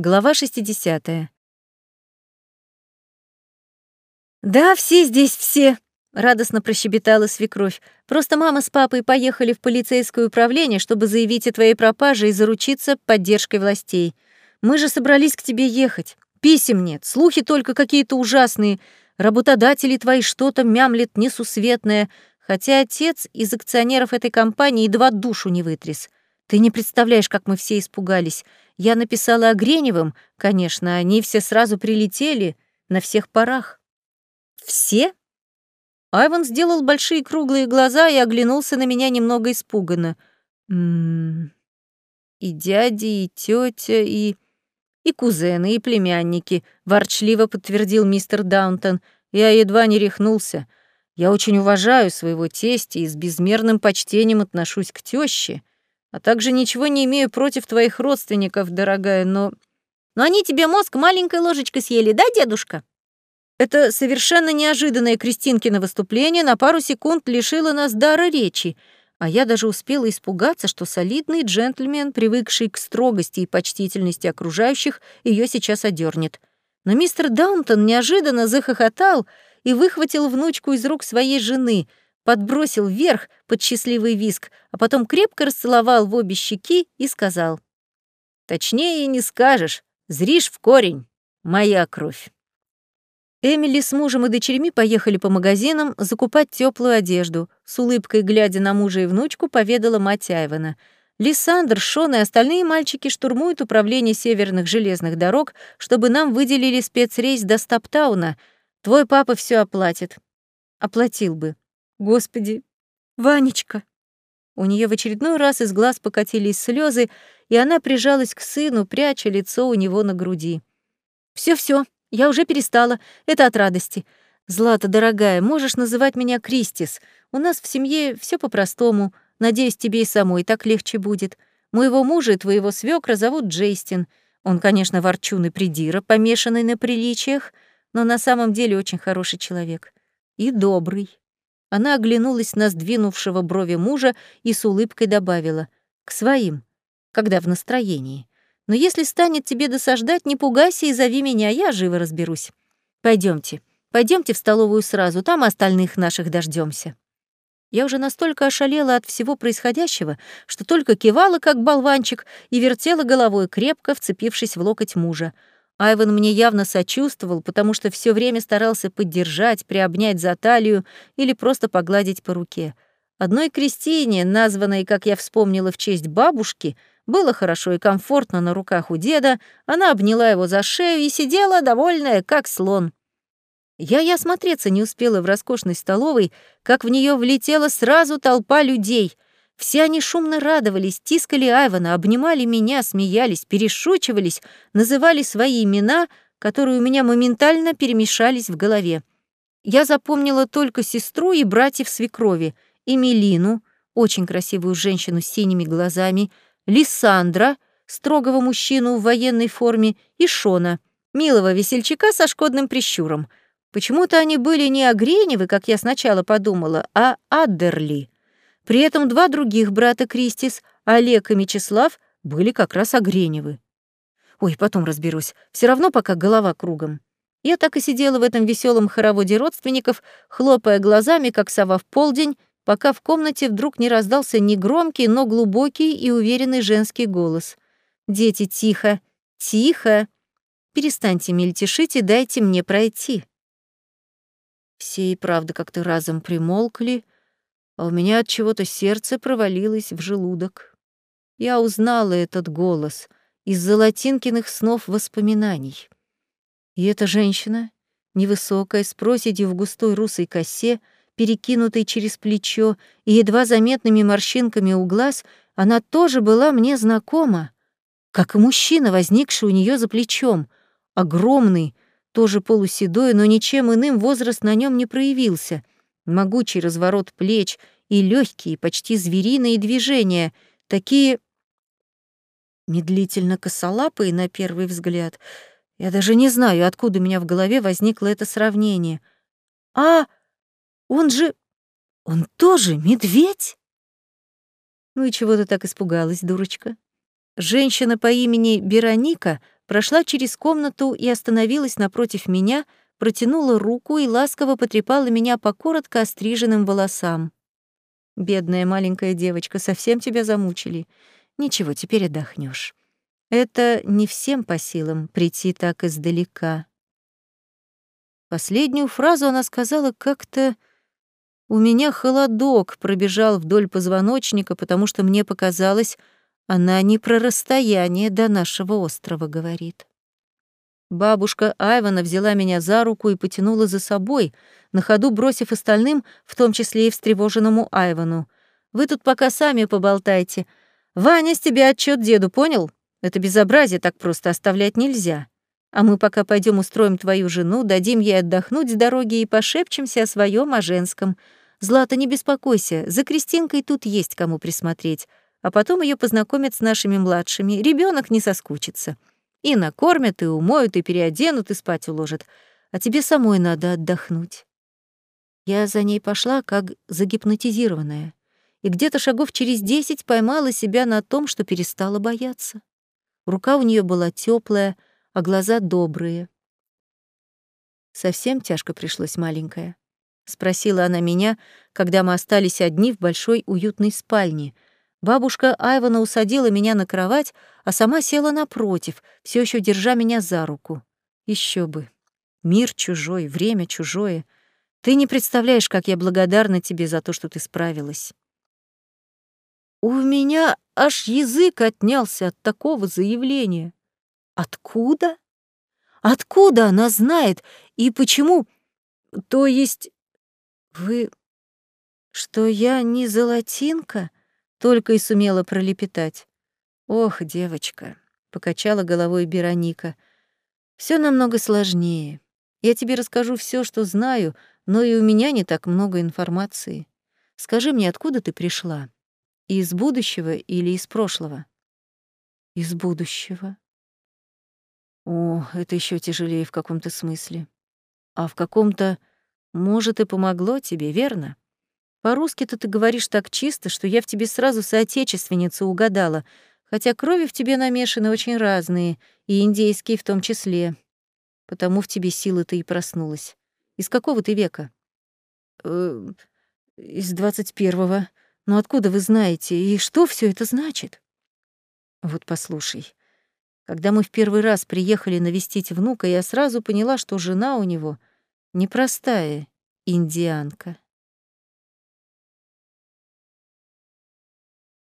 Глава 60. «Да, все здесь, все!» — радостно прощебетала свекровь. «Просто мама с папой поехали в полицейское управление, чтобы заявить о твоей пропаже и заручиться поддержкой властей. Мы же собрались к тебе ехать. Писем нет, слухи только какие-то ужасные. Работодатели твои что-то мямлет несусветное, хотя отец из акционеров этой компании едва душу не вытряс. Ты не представляешь, как мы все испугались. Я написала о Греневым, конечно, они все сразу прилетели, на всех парах. Все? Айван сделал большие круглые глаза и оглянулся на меня немного испуганно. М и дяди, и тетя, и... и кузены, и племянники, ворчливо подтвердил мистер Даунтон. Я едва не рехнулся. Я очень уважаю своего тестя и с безмерным почтением отношусь к тёще. А также ничего не имею против твоих родственников, дорогая, но... Но они тебе мозг маленькой ложечкой съели, да, дедушка? Это совершенно неожиданное Кристинкино выступление на пару секунд лишило нас дара речи, а я даже успела испугаться, что солидный джентльмен, привыкший к строгости и почтительности окружающих, ее сейчас одернет. Но мистер Даунтон неожиданно захохотал и выхватил внучку из рук своей жены — подбросил вверх под счастливый виск, а потом крепко расцеловал в обе щеки и сказал. «Точнее не скажешь, зришь в корень, моя кровь». Эмили с мужем и дочерьми поехали по магазинам закупать теплую одежду. С улыбкой, глядя на мужа и внучку, поведала мать Айвана. Лиссандр, Шон и остальные мальчики штурмуют управление северных железных дорог, чтобы нам выделили спецрейс до Стаптауна. Твой папа все оплатит. Оплатил бы. Господи, Ванечка. У нее в очередной раз из глаз покатились слезы, и она прижалась к сыну, пряча лицо у него на груди. Все, все, я уже перестала. Это от радости. Злата, дорогая, можешь называть меня Кристис. У нас в семье все по-простому. Надеюсь, тебе и самой так легче будет. Моего мужа и твоего свекра зовут Джейстин. Он, конечно, ворчун и придира, помешанный на приличиях, но на самом деле очень хороший человек. И добрый. Она оглянулась на сдвинувшего брови мужа и с улыбкой добавила «К своим, когда в настроении. Но если станет тебе досаждать, не пугайся и зови меня, я живо разберусь. Пойдемте, пойдемте в столовую сразу, там остальных наших дождемся. Я уже настолько ошалела от всего происходящего, что только кивала, как болванчик, и вертела головой, крепко вцепившись в локоть мужа — Айван мне явно сочувствовал, потому что все время старался поддержать, приобнять за талию или просто погладить по руке. Одной Кристине, названной, как я вспомнила, в честь бабушки, было хорошо и комфортно на руках у деда, она обняла его за шею и сидела, довольная, как слон. Я и осмотреться не успела в роскошной столовой, как в нее влетела сразу толпа людей — все они шумно радовались, тискали Айвана, обнимали меня, смеялись, перешучивались, называли свои имена, которые у меня моментально перемешались в голове. Я запомнила только сестру и братьев свекрови, Эмилину, очень красивую женщину с синими глазами, Лиссандра, строгого мужчину в военной форме, и Шона, милого весельчака со шкодным прищуром. Почему-то они были не Огреневы, как я сначала подумала, а Аддерли. При этом два других брата Кристис, Олег и Мечислав, были как раз Огреневы. Ой, потом разберусь. Все равно пока голова кругом. Я так и сидела в этом веселом хороводе родственников, хлопая глазами, как сова в полдень, пока в комнате вдруг не раздался негромкий, но глубокий и уверенный женский голос. «Дети, тихо! Тихо! Перестаньте мельтешить и дайте мне пройти!» Все и правда как-то разом примолкли, а у меня от чего-то сердце провалилось в желудок. Я узнала этот голос из золотинкиных снов воспоминаний. И эта женщина, невысокая, с проседью в густой русой косе, перекинутой через плечо и едва заметными морщинками у глаз, она тоже была мне знакома, как и мужчина, возникший у нее за плечом, огромный, тоже полуседой, но ничем иным возраст на нем не проявился — могучий разворот плеч и легкие, почти звериные движения, такие медлительно косолапые на первый взгляд. Я даже не знаю, откуда у меня в голове возникло это сравнение. А, он же... он тоже медведь? Ну и чего ты так испугалась, дурочка? Женщина по имени Бероника прошла через комнату и остановилась напротив меня, протянула руку и ласково потрепала меня по коротко остриженным волосам. «Бедная маленькая девочка, совсем тебя замучили. Ничего, теперь отдохнешь. Это не всем по силам прийти так издалека». Последнюю фразу она сказала как-то... У меня холодок пробежал вдоль позвоночника, потому что мне показалось, она не про расстояние до нашего острова говорит. Бабушка Айвана взяла меня за руку и потянула за собой, на ходу бросив остальным, в том числе и встревоженному Айвану. «Вы тут пока сами поболтайте. Ваня, с тебя отчет деду, понял? Это безобразие так просто оставлять нельзя. А мы пока пойдем устроим твою жену, дадим ей отдохнуть с дороги и пошепчемся о своем, о женском. Злата, не беспокойся, за Кристинкой тут есть кому присмотреть, а потом ее познакомят с нашими младшими, ребенок не соскучится. И накормят, и умоют, и переоденут, и спать уложат. А тебе самой надо отдохнуть. Я за ней пошла, как загипнотизированная, и где-то шагов через десять поймала себя на том, что перестала бояться. Рука у нее была теплая, а глаза добрые. Совсем тяжко пришлось, маленькая. Спросила она меня, когда мы остались одни в большой уютной спальне. Бабушка Айвана усадила меня на кровать, а сама села напротив, все еще держа меня за руку. Еще бы. Мир чужой, время чужое. Ты не представляешь, как я благодарна тебе за то, что ты справилась. У меня аж язык отнялся от такого заявления. Откуда? Откуда она знает и почему? То есть вы что я не золотинка? Только и сумела пролепетать. Ох, девочка, покачала головой Бероника. Все намного сложнее. Я тебе расскажу все, что знаю, но и у меня не так много информации. Скажи мне, откуда ты пришла? Из будущего или из прошлого? Из будущего, о, это еще тяжелее в каком-то смысле. А в каком-то, может, и помогло тебе, верно? По-русски-то ты говоришь так чисто, что я в тебе сразу соотечественницу угадала, хотя крови в тебе намешаны очень разные, и индейские в том числе. Потому в тебе сила-то и проснулась. Из какого ты века? Э, из двадцать первого. Но откуда вы знаете, и что все это значит? Вот послушай. Когда мы в первый раз приехали навестить внука, я сразу поняла, что жена у него непростая индианка.